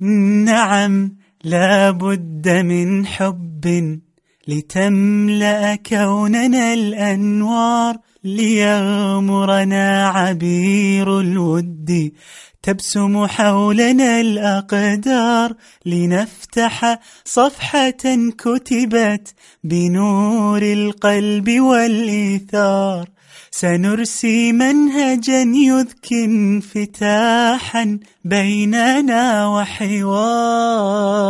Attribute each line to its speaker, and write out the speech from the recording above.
Speaker 1: نعم لا بد من حب لتملأ كوننا الأنوار ليغمرنا عبير الود. تبسم حولنا الأقدار لنفتح صفحة كتبت بنور القلب والإيثار. سنرسي منهجا يذكي انفتاحا بيننا وحوار.